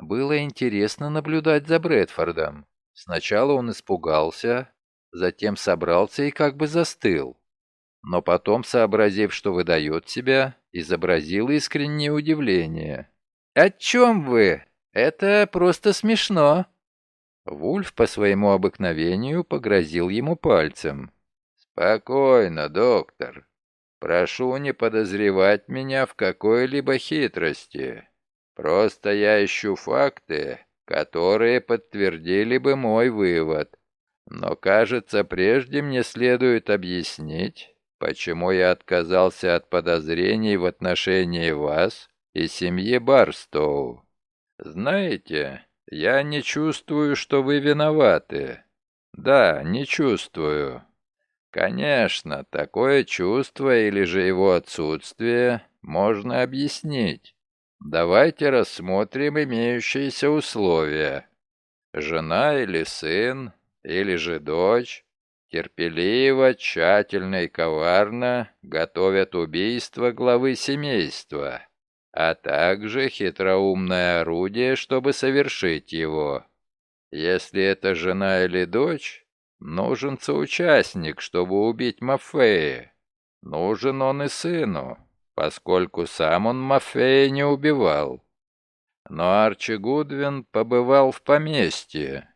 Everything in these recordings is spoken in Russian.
Было интересно наблюдать за Брэдфордом. Сначала он испугался, затем собрался и как бы застыл. Но потом, сообразив, что выдает себя, изобразил искреннее удивление. «О чем вы? Это просто смешно!» Вульф по своему обыкновению погрозил ему пальцем. «Спокойно, доктор. Прошу не подозревать меня в какой-либо хитрости. Просто я ищу факты, которые подтвердили бы мой вывод. Но, кажется, прежде мне следует объяснить, почему я отказался от подозрений в отношении вас и семьи Барстоу. Знаете, я не чувствую, что вы виноваты. Да, не чувствую. Конечно, такое чувство или же его отсутствие можно объяснить. Давайте рассмотрим имеющиеся условия. Жена или сын, или же дочь, терпеливо, тщательно и коварно готовят убийство главы семейства, а также хитроумное орудие, чтобы совершить его. Если это жена или дочь, нужен соучастник, чтобы убить Мафея. Нужен он и сыну поскольку сам он Мафея не убивал. Но Арчи Гудвин побывал в поместье.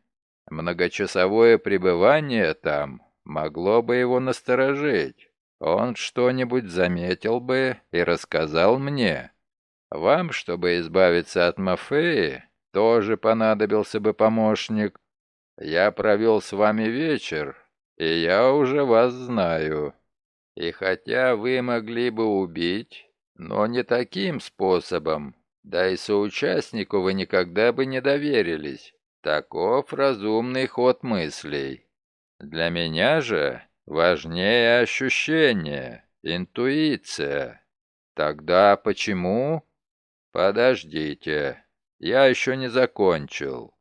Многочасовое пребывание там могло бы его насторожить. Он что-нибудь заметил бы и рассказал мне. Вам, чтобы избавиться от Мафеи, тоже понадобился бы помощник. Я провел с вами вечер, и я уже вас знаю. И хотя вы могли бы убить, но не таким способом, да и соучастнику вы никогда бы не доверились. Таков разумный ход мыслей. Для меня же важнее ощущение, интуиция. Тогда почему? Подождите, я еще не закончил.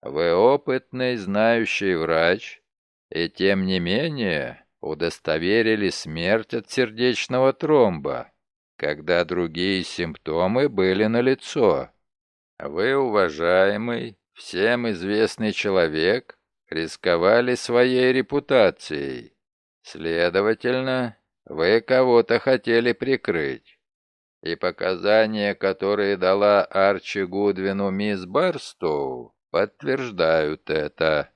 Вы опытный, знающий врач, и тем не менее удостоверили смерть от сердечного тромба, когда другие симптомы были налицо. Вы, уважаемый, всем известный человек, рисковали своей репутацией. Следовательно, вы кого-то хотели прикрыть. И показания, которые дала Арчи Гудвину мисс Барстоу, подтверждают это.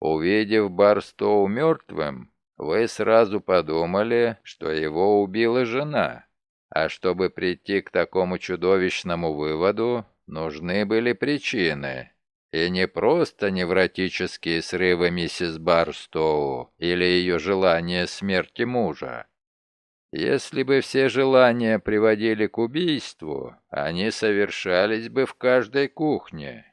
Увидев Барстоу мертвым, вы сразу подумали, что его убила жена. А чтобы прийти к такому чудовищному выводу, нужны были причины. И не просто невротические срывы миссис Барстоу или ее желание смерти мужа. Если бы все желания приводили к убийству, они совершались бы в каждой кухне.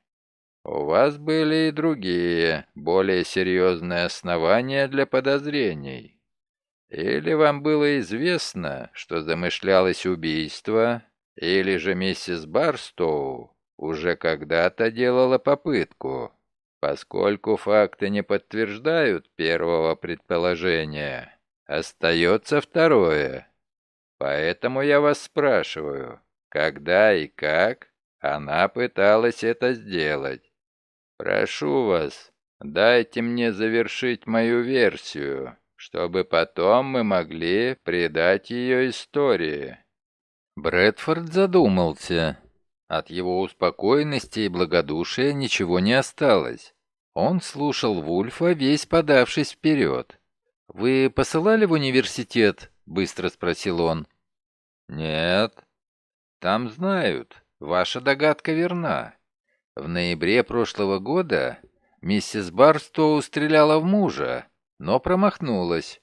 У вас были и другие, более серьезные основания для подозрений. Или вам было известно, что замышлялось убийство, или же миссис Барстоу уже когда-то делала попытку. Поскольку факты не подтверждают первого предположения, остается второе. Поэтому я вас спрашиваю, когда и как она пыталась это сделать? Прошу вас, дайте мне завершить мою версию, чтобы потом мы могли придать ее истории». Брэдфорд задумался. От его успокоенности и благодушия ничего не осталось. Он слушал Вульфа, весь подавшись вперед. «Вы посылали в университет?» — быстро спросил он. «Нет. Там знают. Ваша догадка верна. В ноябре прошлого года миссис Барстоу стреляла в мужа, но промахнулась.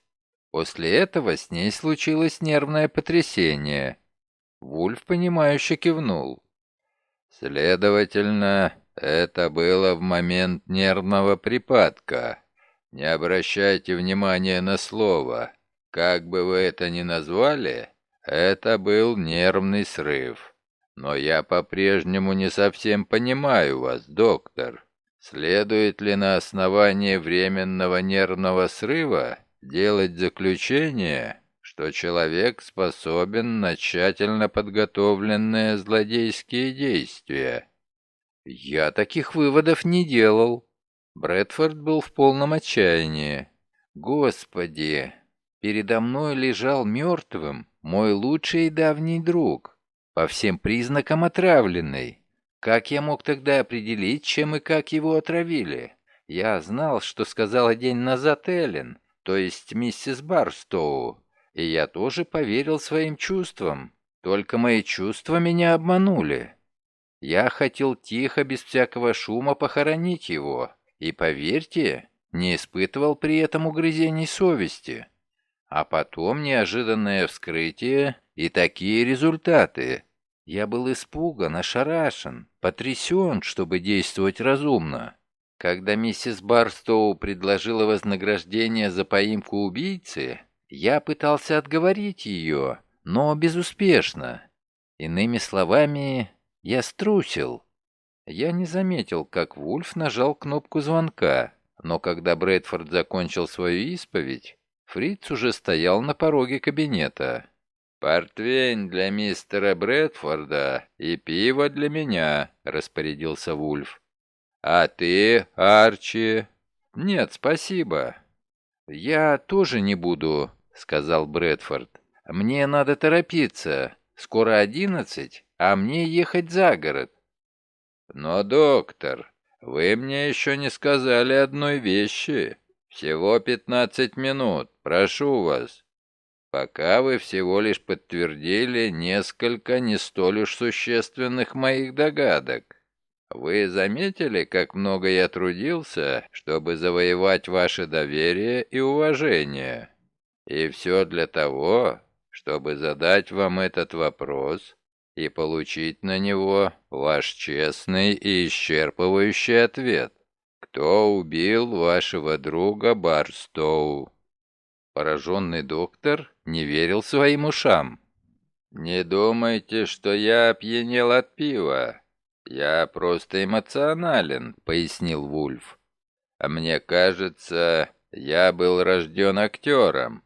После этого с ней случилось нервное потрясение. Вульф, понимающе кивнул. Следовательно, это было в момент нервного припадка. Не обращайте внимания на слово. Как бы вы это ни назвали, это был нервный срыв. Но я по-прежнему не совсем понимаю вас, доктор. Следует ли на основании временного нервного срыва делать заключение, что человек способен на тщательно подготовленные злодейские действия? Я таких выводов не делал. Брэдфорд был в полном отчаянии. Господи, передо мной лежал мертвым мой лучший давний друг, по всем признакам отравленный. Как я мог тогда определить, чем и как его отравили? Я знал, что сказала день назад Эллен, то есть миссис Барстоу, и я тоже поверил своим чувствам. Только мои чувства меня обманули. Я хотел тихо, без всякого шума, похоронить его, и, поверьте, не испытывал при этом угрызений совести. А потом неожиданное вскрытие и такие результаты. Я был испуган, ошарашен, потрясен, чтобы действовать разумно. Когда миссис Барстоу предложила вознаграждение за поимку убийцы, я пытался отговорить ее, но безуспешно. Иными словами, я струсил. Я не заметил, как Вульф нажал кнопку звонка, но когда Брэдфорд закончил свою исповедь, Фриц уже стоял на пороге кабинета. «Портвейн для мистера Брэдфорда и пиво для меня», — распорядился Вульф. «А ты, Арчи?» «Нет, спасибо». «Я тоже не буду», — сказал Брэдфорд. «Мне надо торопиться. Скоро одиннадцать, а мне ехать за город». «Но, доктор, вы мне еще не сказали одной вещи. Всего пятнадцать минут, прошу вас. Пока вы всего лишь подтвердили несколько не столь уж существенных моих догадок. Вы заметили, как много я трудился, чтобы завоевать ваше доверие и уважение? И все для того, чтобы задать вам этот вопрос и получить на него ваш честный и исчерпывающий ответ. Кто убил вашего друга Барстоу?» Пораженный доктор не верил своим ушам. «Не думайте, что я опьянел от пива. Я просто эмоционален», — пояснил Вульф. «А мне кажется, я был рожден актером.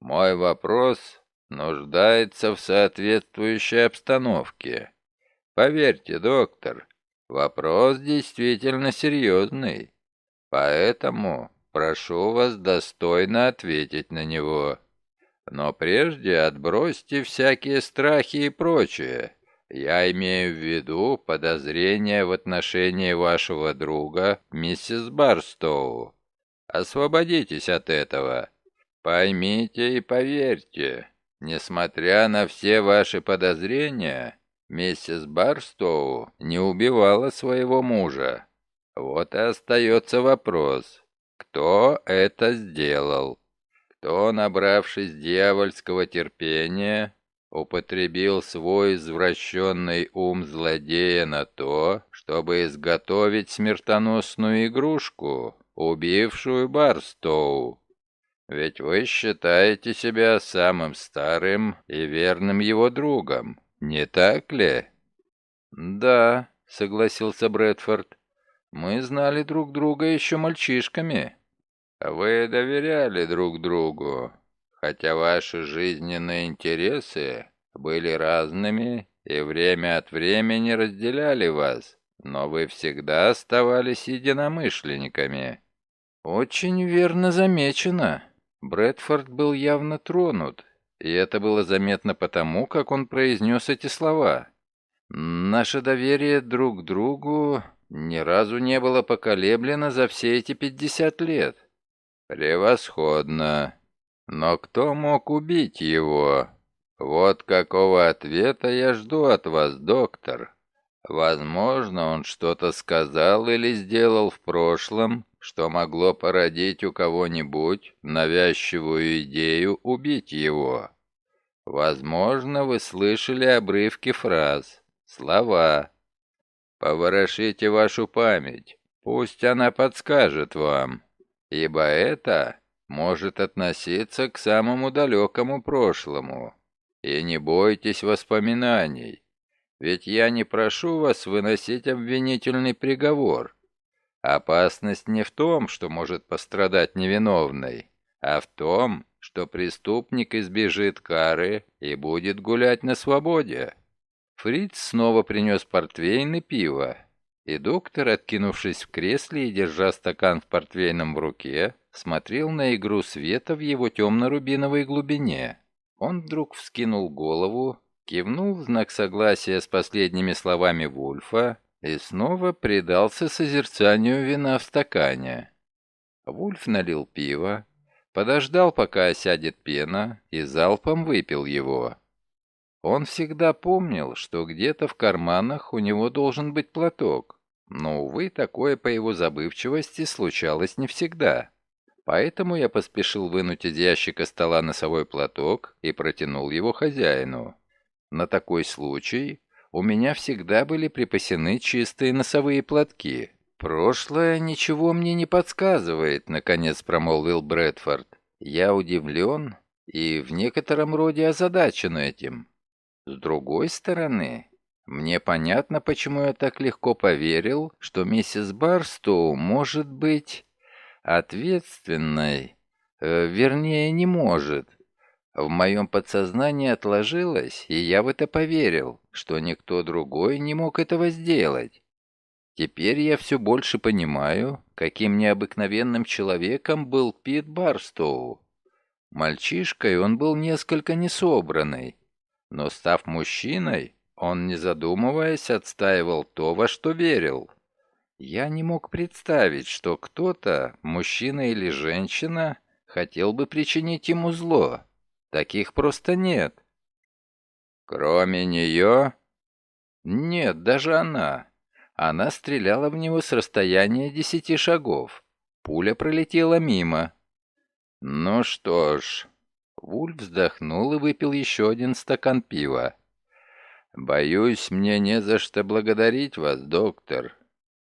Мой вопрос нуждается в соответствующей обстановке. Поверьте, доктор, вопрос действительно серьезный. Поэтому прошу вас достойно ответить на него. Но прежде отбросьте всякие страхи и прочее. Я имею в виду подозрения в отношении вашего друга, миссис Барстоу. Освободитесь от этого. Поймите и поверьте, несмотря на все ваши подозрения, миссис Барстоу не убивала своего мужа. Вот и остается вопрос, кто это сделал? Кто, набравшись дьявольского терпения, употребил свой извращенный ум злодея на то, чтобы изготовить смертоносную игрушку, убившую Барстоу? Ведь вы считаете себя самым старым и верным его другом, не так ли?» «Да», — согласился Брэдфорд. «Мы знали друг друга еще мальчишками». «Вы доверяли друг другу, хотя ваши жизненные интересы были разными и время от времени разделяли вас, но вы всегда оставались единомышленниками». «Очень верно замечено», Брэдфорд был явно тронут, и это было заметно потому, как он произнес эти слова. «Наше доверие друг к другу ни разу не было поколеблено за все эти пятьдесят лет». «Превосходно. Но кто мог убить его? Вот какого ответа я жду от вас, доктор. Возможно, он что-то сказал или сделал в прошлом, что могло породить у кого-нибудь навязчивую идею убить его. Возможно, вы слышали обрывки фраз, слова. Поворошите вашу память, пусть она подскажет вам, ибо это может относиться к самому далекому прошлому. И не бойтесь воспоминаний, ведь я не прошу вас выносить обвинительный приговор. Опасность не в том, что может пострадать невиновный, а в том, что преступник избежит кары и будет гулять на свободе. Фриц снова принес портвейн и пиво. И доктор, откинувшись в кресле и держа стакан в портвейном в руке, смотрел на игру света в его темно-рубиновой глубине. Он вдруг вскинул голову, кивнул в знак согласия с последними словами Вульфа и снова предался созерцанию вина в стакане. Вульф налил пиво, подождал, пока осядет пена, и залпом выпил его. Он всегда помнил, что где-то в карманах у него должен быть платок, но, увы, такое по его забывчивости случалось не всегда. Поэтому я поспешил вынуть из ящика стола носовой платок и протянул его хозяину. На такой случай у меня всегда были припасены чистые носовые платки. «Прошлое ничего мне не подсказывает», — наконец промолвил Брэдфорд. «Я удивлен и в некотором роде озадачен этим. С другой стороны, мне понятно, почему я так легко поверил, что миссис Барстоу может быть ответственной, э, вернее, не может. В моем подсознании отложилось, и я в это поверил, что никто другой не мог этого сделать. Теперь я все больше понимаю, каким необыкновенным человеком был Пит Барстоу. Мальчишкой он был несколько несобранный, но став мужчиной, он, не задумываясь, отстаивал то, во что верил. Я не мог представить, что кто-то, мужчина или женщина, хотел бы причинить ему зло. Таких просто нет. Кроме нее? Нет, даже она. Она стреляла в него с расстояния десяти шагов. Пуля пролетела мимо. Ну что ж, Вульф вздохнул и выпил еще один стакан пива. «Боюсь, мне не за что благодарить вас, доктор».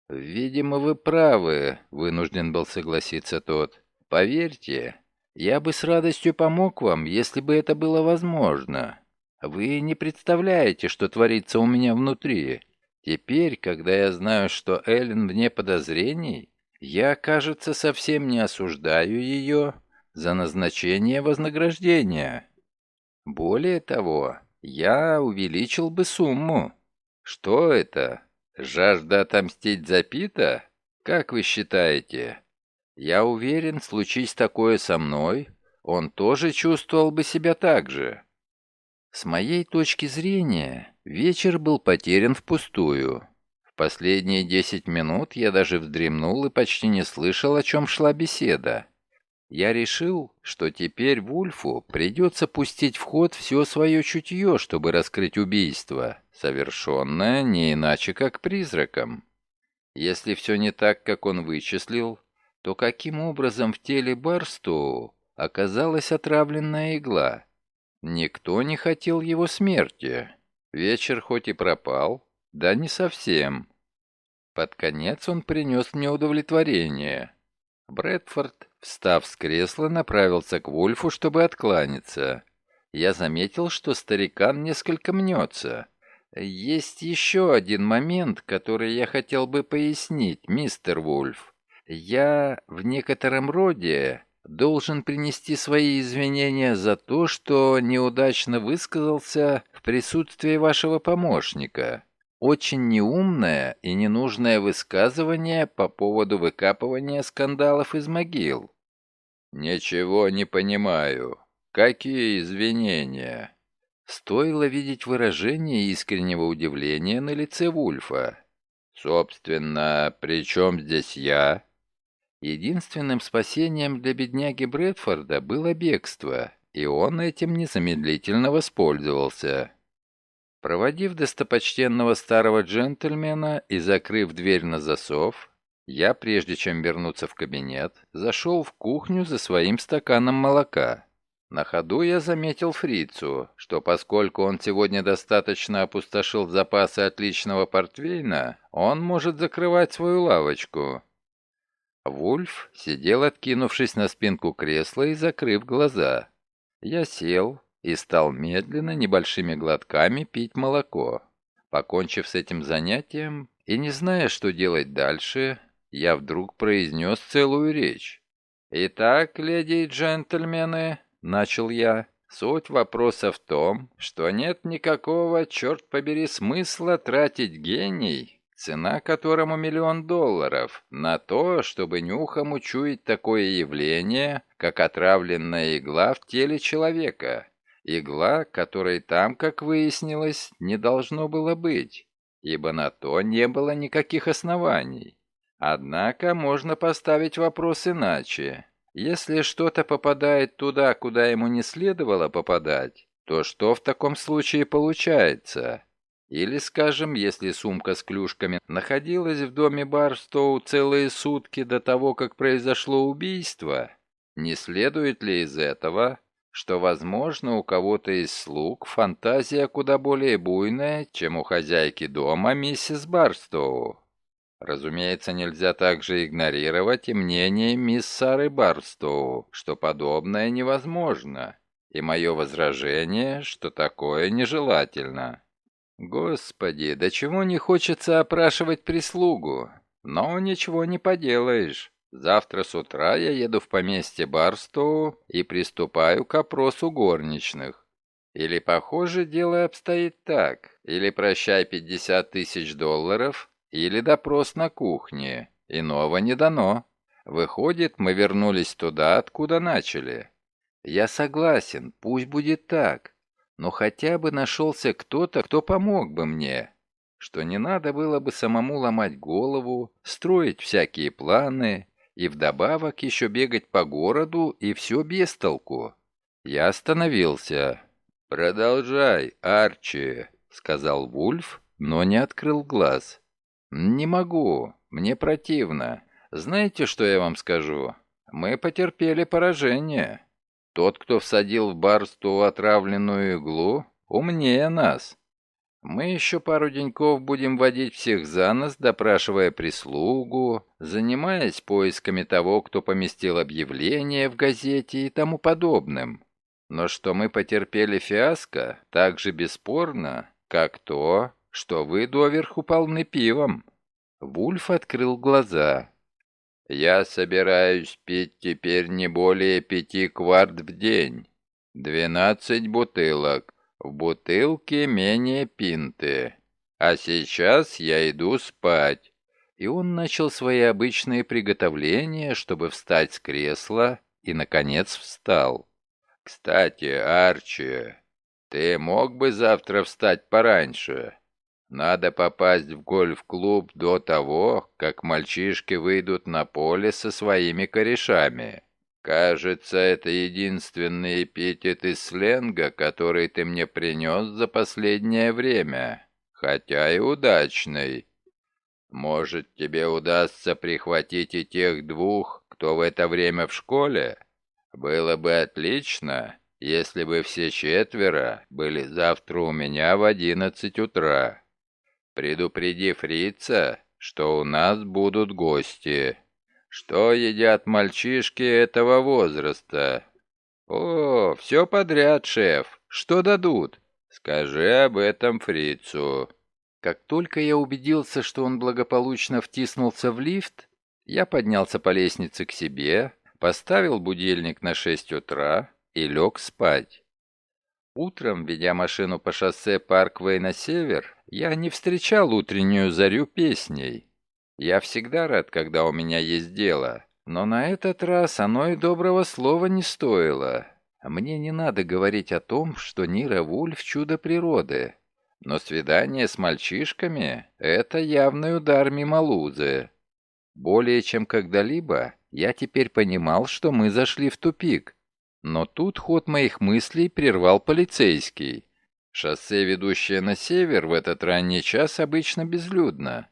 «Видимо, вы правы», — вынужден был согласиться тот. «Поверьте, я бы с радостью помог вам, если бы это было возможно. Вы не представляете, что творится у меня внутри. Теперь, когда я знаю, что Эллен вне подозрений, я, кажется, совсем не осуждаю ее, за назначение вознаграждения. Более того, я увеличил бы сумму. Что это? Жажда отомстить за Пита? Как вы считаете? Я уверен, случись такое со мной, он тоже чувствовал бы себя так же. С моей точки зрения, вечер был потерян впустую. В последние десять минут я даже вздремнул и почти не слышал, о чем шла беседа. Я решил, что теперь Вульфу придется пустить в ход все свое чутье, чтобы раскрыть убийство, совершенное не иначе как призраком. Если все не так, как он вычислил, то каким образом в теле Барстоу оказалась отравленная игла? Никто не хотел его смерти. Вечер хоть и пропал, да не совсем. Под конец он принес мне удовлетворение. Брэдфорд Встав с кресла, направился к Вульфу, чтобы откланяться. Я заметил, что старикан несколько мнется. «Есть еще один момент, который я хотел бы пояснить, мистер Вульф. Я в некотором роде должен принести свои извинения за то, что неудачно высказался в присутствии вашего помощника. Очень неумное и ненужное высказывание по поводу выкапывания скандалов из могил. «Ничего не понимаю. Какие извинения?» Стоило видеть выражение искреннего удивления на лице Вульфа. «Собственно, при чем здесь я?» Единственным спасением для бедняги Брэдфорда было бегство, и он этим незамедлительно воспользовался. Проводив достопочтенного старого джентльмена и закрыв дверь на засов, я, прежде чем вернуться в кабинет, зашел в кухню за своим стаканом молока. На ходу я заметил фрицу, что поскольку он сегодня достаточно опустошил запасы отличного портвейна, он может закрывать свою лавочку. Вульф сидел, откинувшись на спинку кресла и закрыв глаза. Я сел, и стал медленно, небольшими глотками пить молоко. Покончив с этим занятием и не зная, что делать дальше, я вдруг произнес целую речь. «Итак, леди и джентльмены», — начал я, — «суть вопроса в том, что нет никакого, черт побери, смысла тратить гений, цена которому миллион долларов, на то, чтобы нюхом учуять такое явление, как отравленная игла в теле человека. Игла, которой там, как выяснилось, не должно было быть, ибо на то не было никаких оснований. Однако можно поставить вопрос иначе. Если что-то попадает туда, куда ему не следовало попадать, то что в таком случае получается? Или, скажем, если сумка с клюшками находилась в доме Барстоу целые сутки до того, как произошло убийство, не следует ли из этого, что, возможно, у кого-то из слуг фантазия куда более буйная, чем у хозяйки дома миссис Барстоу? Разумеется, нельзя также игнорировать и мнение мисс Сары Барстоу, что подобное невозможно, и мое возражение, что такое нежелательно. Господи, до чего не хочется опрашивать прислугу. Но ничего не поделаешь. Завтра с утра я еду в поместье Барстоу и приступаю к опросу горничных. Или, похоже, дело обстоит так. Или прощай 50 тысяч долларов, или допрос на кухне. Иного не дано. Выходит, мы вернулись туда, откуда начали. Я согласен, пусть будет так но хотя бы нашелся кто-то, кто помог бы мне, что не надо было бы самому ломать голову, строить всякие планы и вдобавок еще бегать по городу и все без толку. Я остановился. «Продолжай, Арчи», — сказал Вульф, но не открыл глаз. «Не могу, мне противно. Знаете, что я вам скажу? Мы потерпели поражение». Тот, кто всадил в барсту отравленную иглу, умнее нас. Мы еще пару деньков будем водить всех за нос, допрашивая прислугу, занимаясь поисками того, кто поместил объявление в газете и тому подобным. Но что мы потерпели фиаско, так же бесспорно, как то, что вы доверху полны пивом. Вульф открыл глаза. Я собираюсь пить теперь не более пяти кварт в день. Двенадцать бутылок. В бутылке менее пинты. А сейчас я иду спать. И он начал свои обычные приготовления, чтобы встать с кресла, и, наконец, встал. «Кстати, Арчи, ты мог бы завтра встать пораньше?» Надо попасть в гольф-клуб до того, как мальчишки выйдут на поле со своими корешами. Кажется, это единственный эпитет из сленга, который ты мне принес за последнее время, хотя и удачный. Может, тебе удастся прихватить и тех двух, кто в это время в школе? Было бы отлично, если бы все четверо были завтра у меня в одиннадцать утра. Предупреди фрица, что у нас будут гости. Что едят мальчишки этого возраста? О, все подряд, шеф. Что дадут? Скажи об этом фрицу. Как только я убедился, что он благополучно втиснулся в лифт, я поднялся по лестнице к себе, поставил будильник на 6 утра и лег спать. Утром, ведя машину по шоссе Парквей на север, я не встречал утреннюю зарю песней. Я всегда рад, когда у меня есть дело, но на этот раз оно и доброго слова не стоило. Мне не надо говорить о том, что Нира Вульф — чудо природы. Но свидание с мальчишками — это явный удар мимо лузы. Более чем когда-либо я теперь понимал, что мы зашли в тупик. Но тут ход моих мыслей прервал полицейский. Шоссе, ведущее на север, в этот ранний час обычно безлюдно,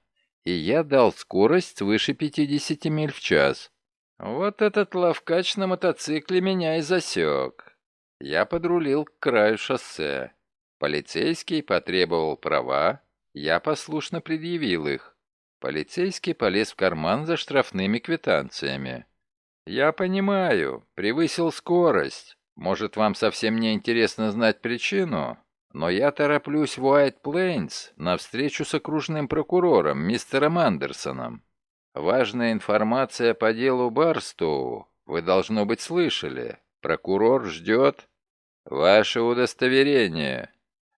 и я дал скорость свыше 50 миль в час. Вот этот ловкач на мотоцикле меня и засек. Я подрулил к краю шоссе. Полицейский потребовал права, я послушно предъявил их. Полицейский полез в карман за штрафными квитанциями. «Я понимаю, превысил скорость. Может, вам совсем не интересно знать причину?» Но я тороплюсь в Уайт Плейнс на встречу с окружным прокурором, мистером Андерсоном. Важная информация по делу Барстоу. Вы, должно быть, слышали. Прокурор ждет ваше удостоверение.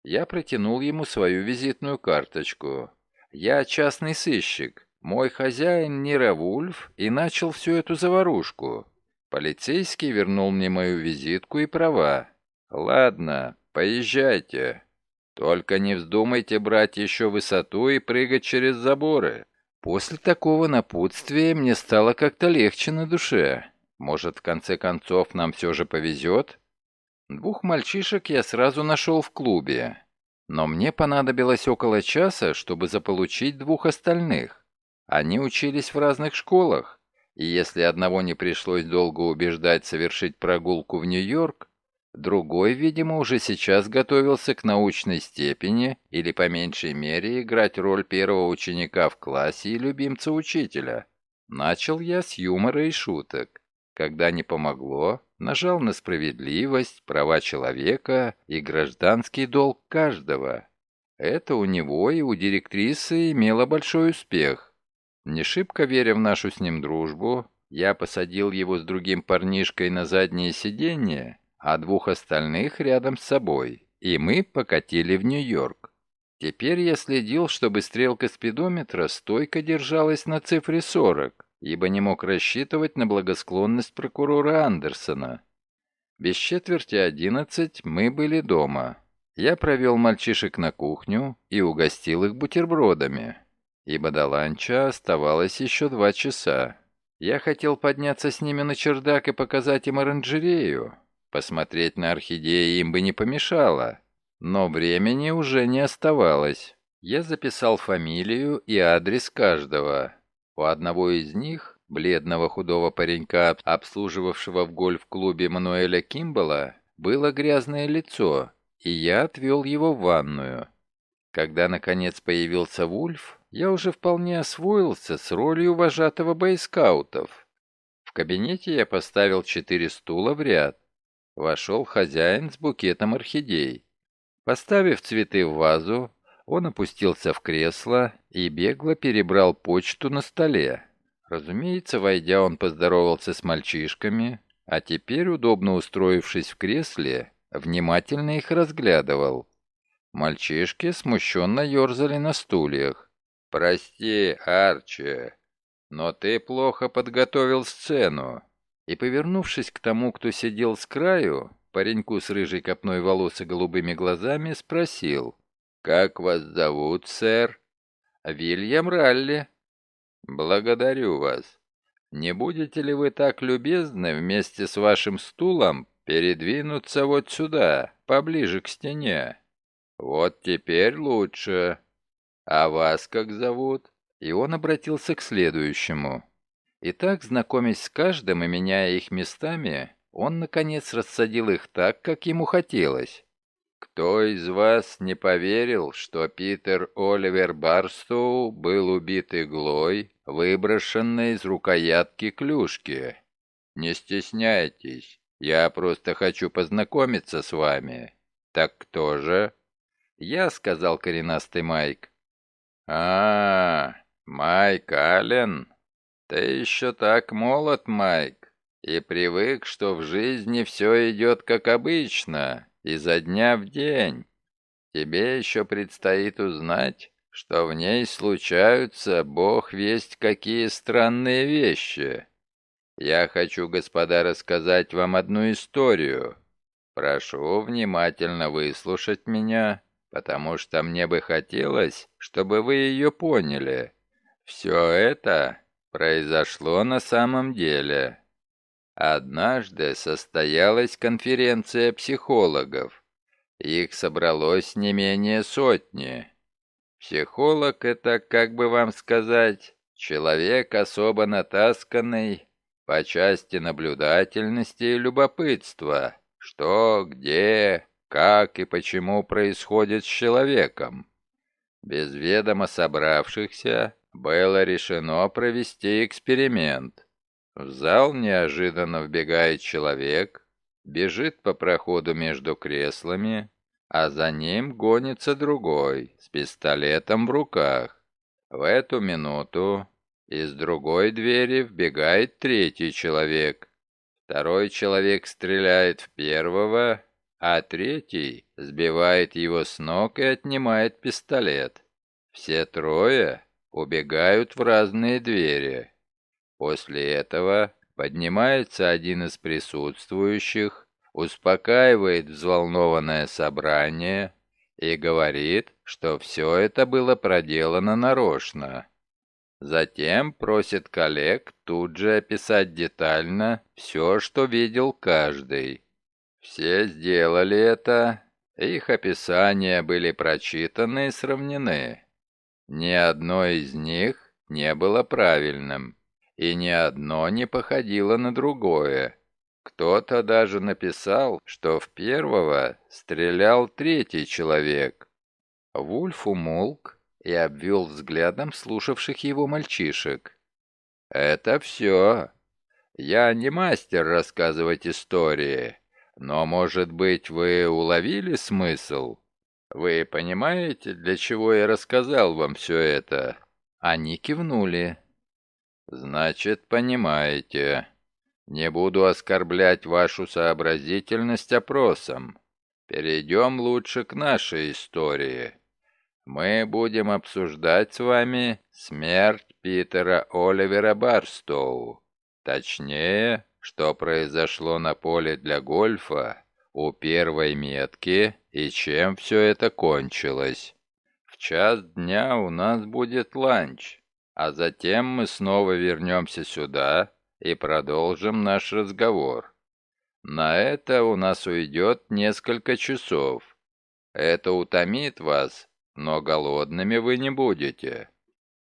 Я протянул ему свою визитную карточку. Я частный сыщик. Мой хозяин Нира Вульф и начал всю эту заварушку. Полицейский вернул мне мою визитку и права. Ладно, поезжайте. Только не вздумайте брать еще высоту и прыгать через заборы. После такого напутствия мне стало как-то легче на душе. Может, в конце концов, нам все же повезет? Двух мальчишек я сразу нашел в клубе. Но мне понадобилось около часа, чтобы заполучить двух остальных. Они учились в разных школах, и если одного не пришлось долго убеждать совершить прогулку в Нью-Йорк, Другой, видимо, уже сейчас готовился к научной степени или, по меньшей мере, играть роль первого ученика в классе и любимца учителя. Начал я с юмора и шуток. Когда не помогло, нажал на справедливость, права человека и гражданский долг каждого. Это у него и у директрисы имело большой успех. Не шибко веря в нашу с ним дружбу, я посадил его с другим парнишкой на заднее сиденье а двух остальных рядом с собой, и мы покатили в Нью-Йорк. Теперь я следил, чтобы стрелка спидометра стойко держалась на цифре 40, ибо не мог рассчитывать на благосклонность прокурора Андерсона. Без четверти одиннадцать мы были дома. Я провел мальчишек на кухню и угостил их бутербродами, ибо до ланча оставалось еще два часа. Я хотел подняться с ними на чердак и показать им оранжерею, Посмотреть на орхидеи им бы не помешало, но времени уже не оставалось. Я записал фамилию и адрес каждого. У одного из них, бледного худого паренька, обслуживавшего в гольф-клубе Мануэля Кимбала, было грязное лицо, и я отвел его в ванную. Когда, наконец, появился Вульф, я уже вполне освоился с ролью вожатого бойскаутов. В кабинете я поставил четыре стула в ряд. Вошел хозяин с букетом орхидей. Поставив цветы в вазу, он опустился в кресло и бегло перебрал почту на столе. Разумеется, войдя, он поздоровался с мальчишками, а теперь, удобно устроившись в кресле, внимательно их разглядывал. Мальчишки смущенно ерзали на стульях. «Прости, Арчи, но ты плохо подготовил сцену и, повернувшись к тому, кто сидел с краю, пареньку с рыжей копной волос и голубыми глазами, спросил, «Как вас зовут, сэр?» «Вильям Ралли». «Благодарю вас. Не будете ли вы так любезны вместе с вашим стулом передвинуться вот сюда, поближе к стене? Вот теперь лучше. А вас как зовут?» И он обратился к следующему. И так, знакомясь с каждым и меняя их местами, он, наконец, рассадил их так, как ему хотелось. «Кто из вас не поверил, что Питер Оливер Барстоу был убит иглой, выброшенной из рукоятки клюшки? Не стесняйтесь, я просто хочу познакомиться с вами. Так кто же?» «Я», — сказал коренастый Майк. «А, Майк Аллен?» «Ты еще так молод, Майк, и привык, что в жизни все идет как обычно, изо дня в день. Тебе еще предстоит узнать, что в ней случаются, бог весть, какие странные вещи. Я хочу, господа, рассказать вам одну историю. Прошу внимательно выслушать меня, потому что мне бы хотелось, чтобы вы ее поняли. Все это произошло на самом деле. Однажды состоялась конференция психологов. Их собралось не менее сотни. Психолог — это, как бы вам сказать, человек особо натасканный по части наблюдательности и любопытства, что, где, как и почему происходит с человеком. Без ведома собравшихся было решено провести эксперимент. В зал неожиданно вбегает человек, бежит по проходу между креслами, а за ним гонится другой с пистолетом в руках. В эту минуту из другой двери вбегает третий человек. Второй человек стреляет в первого, а третий сбивает его с ног и отнимает пистолет. Все трое убегают в разные двери. После этого поднимается один из присутствующих, успокаивает взволнованное собрание и говорит, что все это было проделано нарочно. Затем просит коллег тут же описать детально все, что видел каждый. Все сделали это, их описания были прочитаны и сравнены. Ни одно из них не было правильным, и ни одно не походило на другое. Кто-то даже написал, что в первого стрелял третий человек. Вульф умолк и обвел взглядом слушавших его мальчишек. «Это все. Я не мастер рассказывать истории, но, может быть, вы уловили смысл? Вы понимаете, для чего я рассказал вам все это?» Они кивнули. «Значит, понимаете. Не буду оскорблять вашу сообразительность опросом. Перейдем лучше к нашей истории мы будем обсуждать с вами смерть Питера Оливера Барстоу. Точнее, что произошло на поле для гольфа у первой метки и чем все это кончилось. В час дня у нас будет ланч, а затем мы снова вернемся сюда и продолжим наш разговор. На это у нас уйдет несколько часов. Это утомит вас, но голодными вы не будете.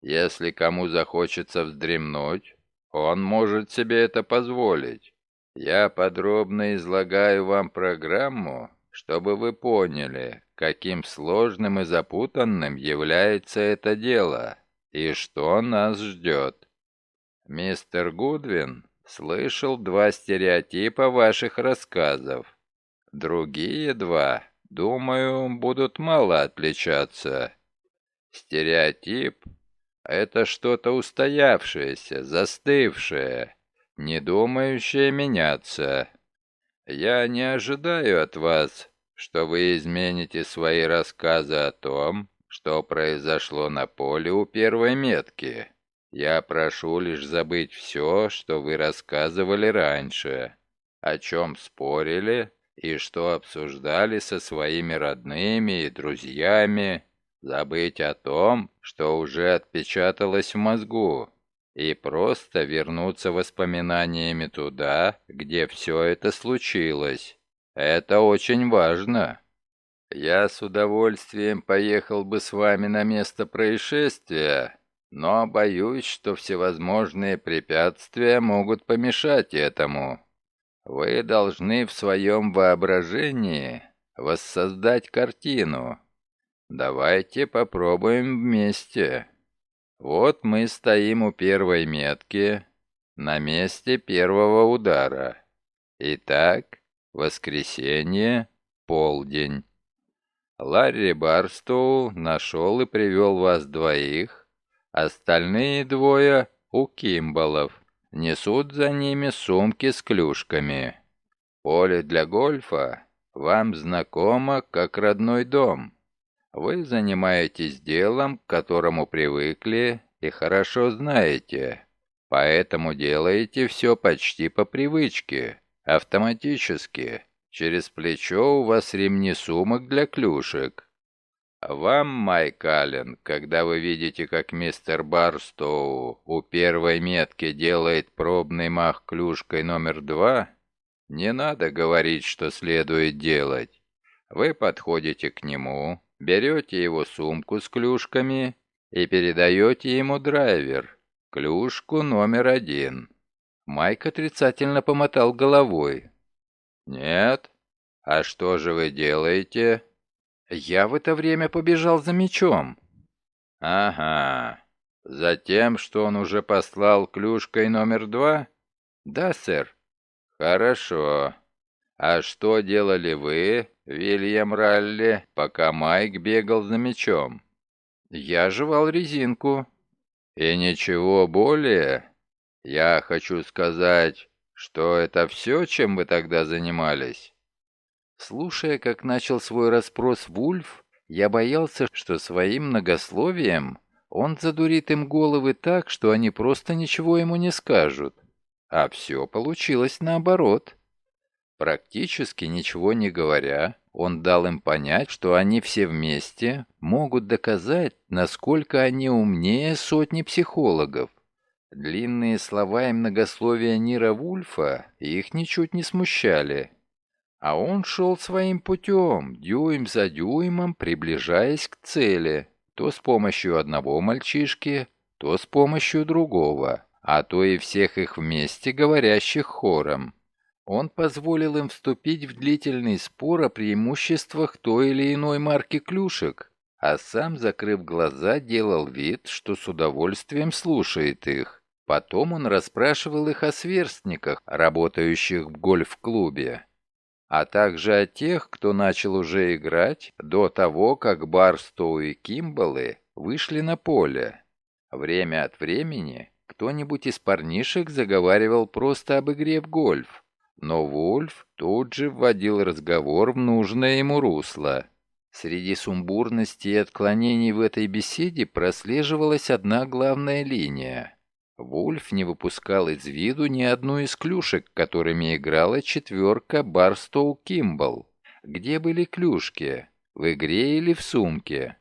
Если кому захочется вздремнуть, он может себе это позволить. Я подробно излагаю вам программу, чтобы вы поняли, каким сложным и запутанным является это дело и что нас ждет. Мистер Гудвин слышал два стереотипа ваших рассказов. Другие два Думаю, будут мало отличаться. Стереотип — это что-то устоявшееся, застывшее, не думающее меняться. Я не ожидаю от вас, что вы измените свои рассказы о том, что произошло на поле у первой метки. Я прошу лишь забыть все, что вы рассказывали раньше, о чем спорили и что обсуждали со своими родными и друзьями, забыть о том, что уже отпечаталось в мозгу, и просто вернуться воспоминаниями туда, где все это случилось. Это очень важно. Я с удовольствием поехал бы с вами на место происшествия, но боюсь, что всевозможные препятствия могут помешать этому. Вы должны в своем воображении воссоздать картину. Давайте попробуем вместе. Вот мы стоим у первой метки, на месте первого удара. Итак, воскресенье, полдень. Ларри Барстоу нашел и привел вас двоих, остальные двое у Кимбалов несут за ними сумки с клюшками. Поле для гольфа вам знакомо как родной дом. Вы занимаетесь делом, к которому привыкли и хорошо знаете, поэтому делаете все почти по привычке, автоматически. Через плечо у вас ремни сумок для клюшек. Вам, Майк Аллен, когда вы видите, как мистер Барстоу у первой метки делает пробный мах клюшкой номер два, не надо говорить, что следует делать. Вы подходите к нему, берете его сумку с клюшками и передаете ему драйвер, клюшку номер один. Майк отрицательно помотал головой. «Нет? А что же вы делаете?» Я в это время побежал за мечом. Ага. Затем, что он уже послал клюшкой номер два? Да, сэр. Хорошо. А что делали вы, Вильям Ралли, пока Майк бегал за мечом? Я жевал резинку. И ничего более? Я хочу сказать, что это все, чем вы тогда занимались? Слушая, как начал свой расспрос Вульф, Я боялся, что своим многословием он задурит им головы так, что они просто ничего ему не скажут. А все получилось наоборот. Практически ничего не говоря, он дал им понять, что они все вместе могут доказать, насколько они умнее сотни психологов. Длинные слова и многословия Нира Вульфа их ничуть не смущали. А он шел своим путем, дюйм за дюймом, приближаясь к цели, то с помощью одного мальчишки, то с помощью другого, а то и всех их вместе, говорящих хором. Он позволил им вступить в длительный спор о преимуществах той или иной марки клюшек, а сам, закрыв глаза, делал вид, что с удовольствием слушает их. Потом он расспрашивал их о сверстниках, работающих в гольф-клубе, а также о тех, кто начал уже играть до того, как Барстоу и Кимбалы вышли на поле. Время от времени кто-нибудь из парнишек заговаривал просто об игре в гольф, но Вольф тут же вводил разговор в нужное ему русло. Среди сумбурности и отклонений в этой беседе прослеживалась одна главная линия. Вульф не выпускал из виду ни одну из клюшек, которыми играла четверка Барстоу Кимбл. Где были клюшки? В игре или в сумке?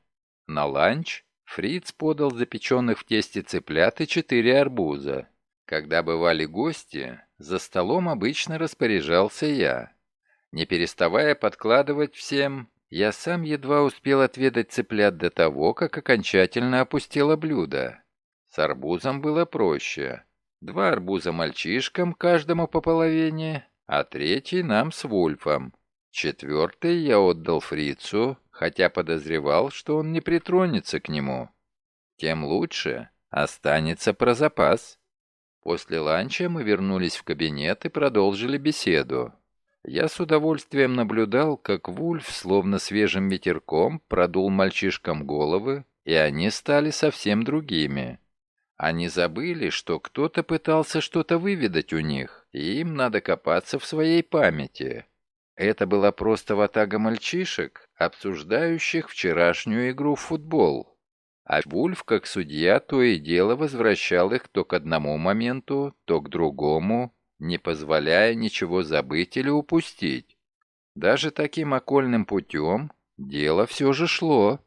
На ланч Фриц подал запеченных в тесте цыплят и четыре арбуза. Когда бывали гости, за столом обычно распоряжался я. Не переставая подкладывать всем, я сам едва успел отведать цыплят до того, как окончательно опустило блюдо. С арбузом было проще. Два арбуза мальчишкам, каждому по половине, а третий нам с Вульфом. Четвертый я отдал фрицу, хотя подозревал, что он не притронется к нему. Тем лучше, останется про запас. После ланча мы вернулись в кабинет и продолжили беседу. Я с удовольствием наблюдал, как Вульф, словно свежим ветерком, продул мальчишкам головы, и они стали совсем другими. Они забыли, что кто-то пытался что-то выведать у них, и им надо копаться в своей памяти. Это была просто ватага мальчишек, обсуждающих вчерашнюю игру в футбол. А Вульф, как судья, то и дело возвращал их то к одному моменту, то к другому, не позволяя ничего забыть или упустить. Даже таким окольным путем дело все же шло.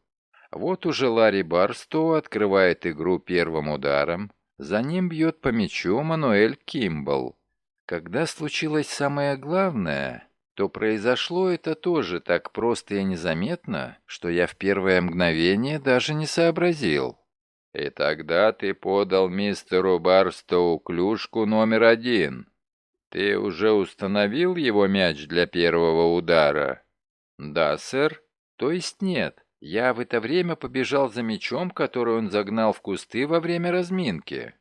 Вот уже Ларри Барстоу открывает игру первым ударом. За ним бьет по мячу Мануэль Кимбл. Когда случилось самое главное, то произошло это тоже так просто и незаметно, что я в первое мгновение даже не сообразил. И тогда ты подал мистеру Барстоу клюшку номер один. Ты уже установил его мяч для первого удара? Да, сэр. То есть нет. Я в это время побежал за мячом, который он загнал в кусты во время разминки.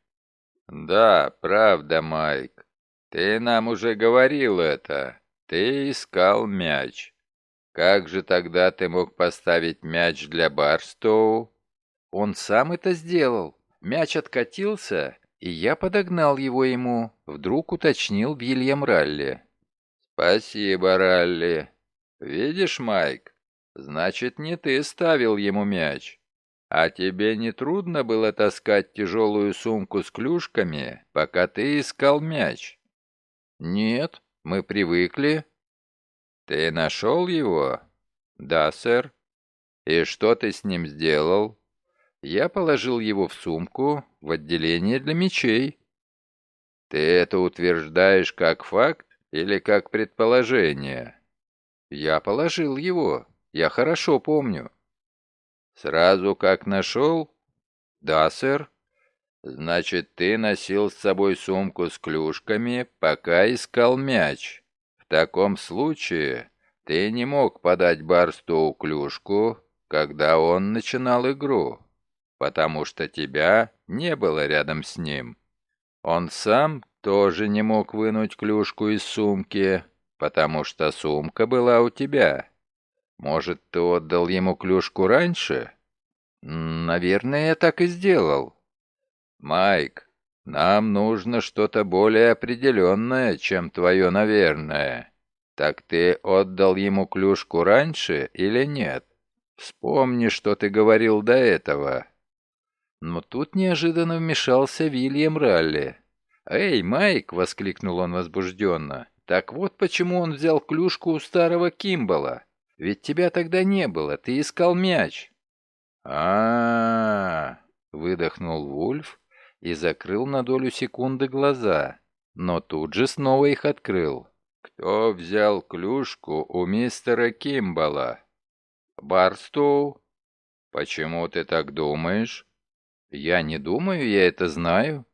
«Да, правда, Майк. Ты нам уже говорил это. Ты искал мяч. Как же тогда ты мог поставить мяч для Барстоу?» «Он сам это сделал. Мяч откатился, и я подогнал его ему», — вдруг уточнил Вильям Ралли. «Спасибо, Ралли. Видишь, Майк, Значит, не ты ставил ему мяч. А тебе не трудно было таскать тяжелую сумку с клюшками, пока ты искал мяч? Нет, мы привыкли. Ты нашел его? Да, сэр. И что ты с ним сделал? Я положил его в сумку в отделение для мечей. Ты это утверждаешь как факт или как предположение? Я положил его. Я хорошо помню». «Сразу как нашел?» «Да, сэр». «Значит, ты носил с собой сумку с клюшками, пока искал мяч. В таком случае ты не мог подать Барстоу клюшку, когда он начинал игру, потому что тебя не было рядом с ним. Он сам тоже не мог вынуть клюшку из сумки, потому что сумка была у тебя. Может, ты отдал ему клюшку раньше? Наверное, я так и сделал. Майк, нам нужно что-то более определенное, чем твое «наверное». Так ты отдал ему клюшку раньше или нет? Вспомни, что ты говорил до этого». Но тут неожиданно вмешался Вильям Ралли. «Эй, Майк!» — воскликнул он возбужденно. «Так вот почему он взял клюшку у старого Кимбала. Ведь тебя тогда не было, ты искал мяч». А, -а, -а, выдохнул Вульф и закрыл на долю секунды глаза, но тут же снова их открыл. «Кто взял клюшку у мистера Кимбала?» «Барстоу?» «Почему ты так думаешь?» «Я не думаю, я это знаю.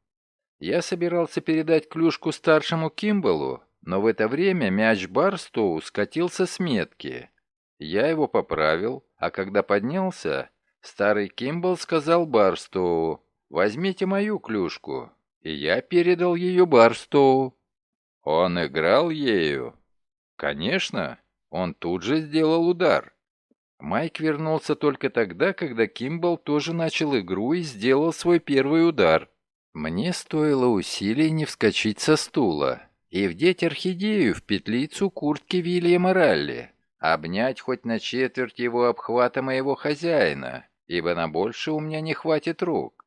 Я собирался передать клюшку старшему Кимбалу, но в это время мяч Барстоу скатился с метки. Я его поправил, а когда поднялся, старый Кимбал сказал Барстоу, «Возьмите мою клюшку», и я передал ее Барстоу. Он играл ею? Конечно, он тут же сделал удар. Майк вернулся только тогда, когда Кимбал тоже начал игру и сделал свой первый удар. Мне стоило усилий не вскочить со стула и вдеть орхидею в петлицу куртки Вильяма Ралли, обнять хоть на четверть его обхвата моего хозяина, ибо на больше у меня не хватит рук.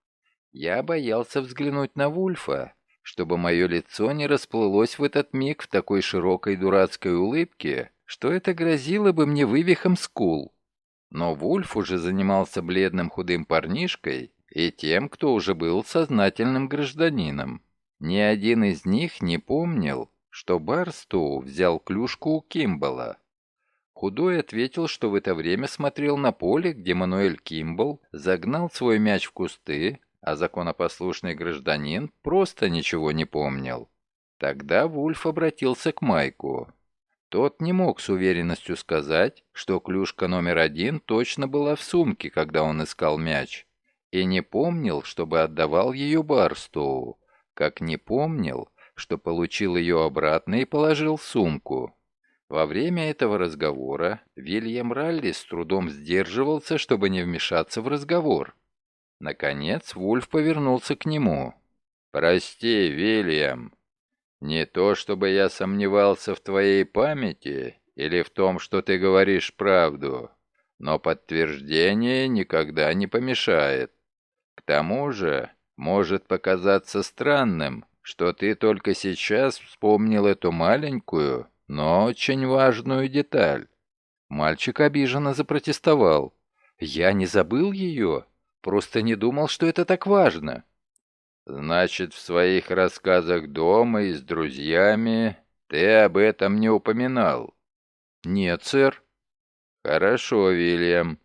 Я боялся взглянуть на Вульфа, чтобы мое лицо не расплылось в этот миг в такой широкой дурацкой улыбке, что это грозило бы мне вывихом скул. Но Вульф уже занимался бледным худым парнишкой и тем, кто уже был сознательным гражданином. Ни один из них не помнил, что Барстоу взял клюшку у Кимбала. Худой ответил, что в это время смотрел на поле, где Мануэль Кимбал загнал свой мяч в кусты, а законопослушный гражданин просто ничего не помнил. Тогда Вульф обратился к Майку. Тот не мог с уверенностью сказать, что клюшка номер один точно была в сумке, когда он искал мяч, и не помнил, чтобы отдавал ее Барстоу, как не помнил, что получил ее обратно и положил в сумку. Во время этого разговора Вильям Ралли с трудом сдерживался, чтобы не вмешаться в разговор. Наконец Вульф повернулся к нему. «Прости, Вильям, не то, чтобы я сомневался в твоей памяти или в том, что ты говоришь правду, но подтверждение никогда не помешает. К тому же, может показаться странным, что ты только сейчас вспомнил эту маленькую, но очень важную деталь. Мальчик обиженно запротестовал. «Я не забыл ее, просто не думал, что это так важно». Значит, в своих рассказах дома и с друзьями ты об этом не упоминал? Нет, сэр. Хорошо, Вильям.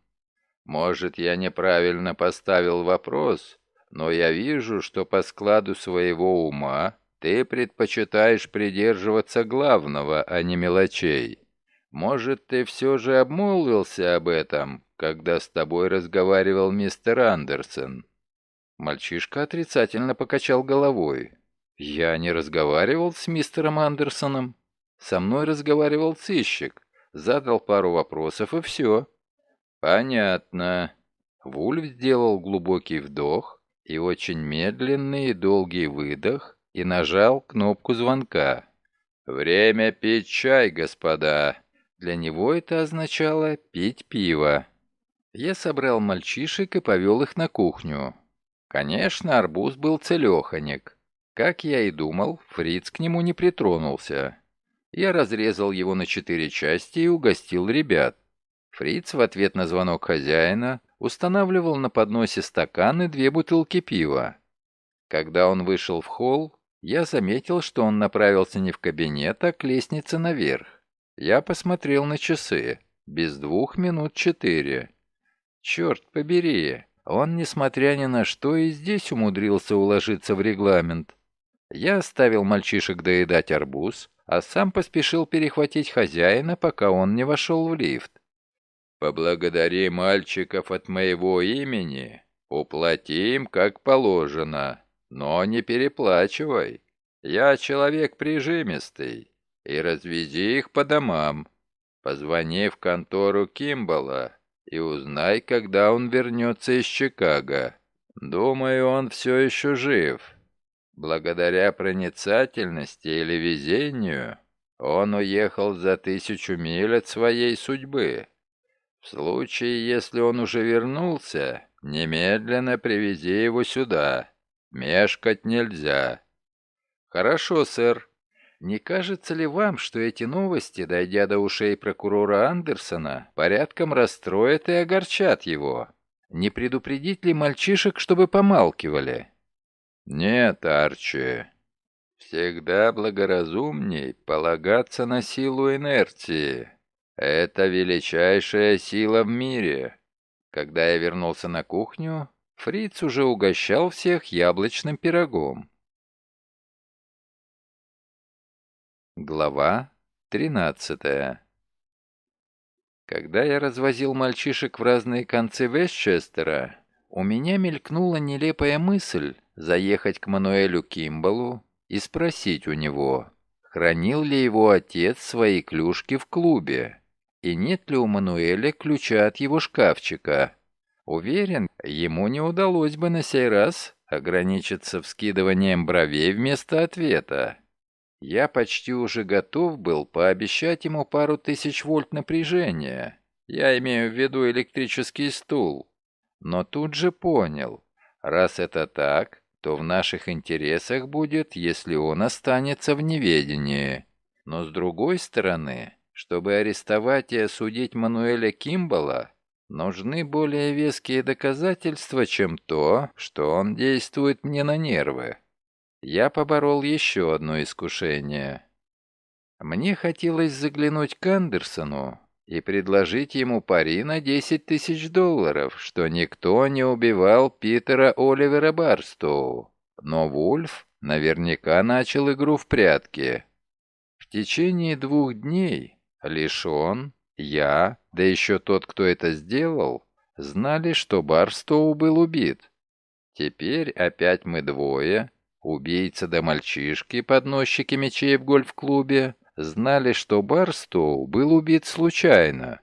Может, я неправильно поставил вопрос, но я вижу, что по складу своего ума ты предпочитаешь придерживаться главного, а не мелочей. Может, ты все же обмолвился об этом, когда с тобой разговаривал мистер Андерсон?» Мальчишка отрицательно покачал головой. «Я не разговаривал с мистером Андерсоном. Со мной разговаривал сыщик. Задал пару вопросов и все». «Понятно». Вульф сделал глубокий вдох и очень медленный и долгий выдох и нажал кнопку звонка. «Время пить чай, господа». Для него это означало пить пиво. Я собрал мальчишек и повел их на кухню. Конечно, арбуз был целеханик. Как я и думал, Фриц к нему не притронулся. Я разрезал его на четыре части и угостил ребят. Фриц в ответ на звонок хозяина устанавливал на подносе стаканы две бутылки пива. Когда он вышел в холл, я заметил, что он направился не в кабинет, а к лестнице наверх. Я посмотрел на часы. Без двух минут четыре. Черт побери, он, несмотря ни на что, и здесь умудрился уложиться в регламент. Я оставил мальчишек доедать арбуз, а сам поспешил перехватить хозяина, пока он не вошел в лифт. «Поблагодари мальчиков от моего имени, уплати им как положено, но не переплачивай. Я человек прижимистый, и развези их по домам. Позвони в контору Кимбала, и узнай, когда он вернется из Чикаго. Думаю, он все еще жив. Благодаря проницательности или везению он уехал за тысячу миль от своей судьбы. В случае, если он уже вернулся, немедленно привези его сюда. Мешкать нельзя». «Хорошо, сэр. Не кажется ли вам, что эти новости, дойдя до ушей прокурора Андерсона, порядком расстроят и огорчат его? Не предупредить ли мальчишек, чтобы помалкивали?» «Нет, Арчи. Всегда благоразумней полагаться на силу инерции. Это величайшая сила в мире». Когда я вернулся на кухню, Фриц уже угощал всех яблочным пирогом. Глава 13 Когда я развозил мальчишек в разные концы Вестчестера, у меня мелькнула нелепая мысль заехать к Мануэлю Кимбалу и спросить у него, хранил ли его отец свои клюшки в клубе, и нет ли у Мануэля ключа от его шкафчика. Уверен, ему не удалось бы на сей раз ограничиться вскидыванием бровей вместо ответа. Я почти уже готов был пообещать ему пару тысяч вольт напряжения. Я имею в виду электрический стул. Но тут же понял, раз это так, то в наших интересах будет, если он останется в неведении. Но с другой стороны, чтобы арестовать и осудить Мануэля Кимбала, нужны более веские доказательства, чем то, что он действует мне на нервы я поборол еще одно искушение. Мне хотелось заглянуть к Андерсону и предложить ему пари на 10 тысяч долларов, что никто не убивал Питера Оливера Барстоу. Но Вульф наверняка начал игру в прятки. В течение двух дней лишь он, я, да еще тот, кто это сделал, знали, что Барстоу был убит. Теперь опять мы двое, Убийца да мальчишки, подносчики мечей в гольф-клубе, знали, что Барстоу был убит случайно.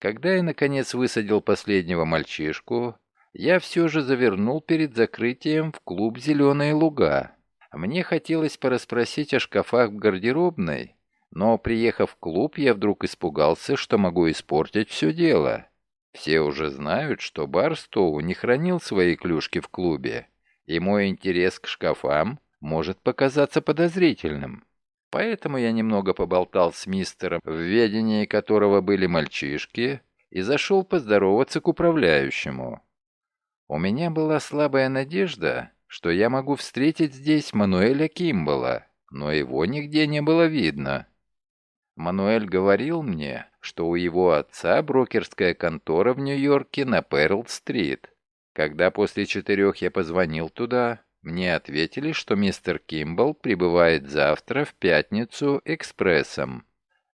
Когда я, наконец, высадил последнего мальчишку, я все же завернул перед закрытием в клуб «Зеленые луга». Мне хотелось порасспросить о шкафах в гардеробной, но, приехав в клуб, я вдруг испугался, что могу испортить все дело. Все уже знают, что Барстоу не хранил свои клюшки в клубе, и мой интерес к шкафам может показаться подозрительным. Поэтому я немного поболтал с мистером, в ведении которого были мальчишки, и зашел поздороваться к управляющему. У меня была слабая надежда, что я могу встретить здесь Мануэля Кимбала, но его нигде не было видно. Мануэль говорил мне, что у его отца брокерская контора в Нью-Йорке на Перл-стрит. Когда после четырех я позвонил туда, мне ответили, что мистер Кимбл прибывает завтра в пятницу экспрессом.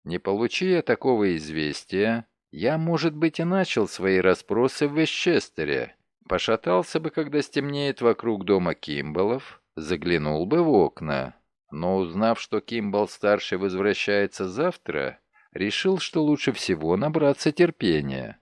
Не получив такого известия, я, может быть, и начал свои расспросы в Вестчестере. Пошатался бы, когда стемнеет вокруг дома Кимбалов, заглянул бы в окна. Но узнав, что Кимбал-старший возвращается завтра, решил, что лучше всего набраться терпения.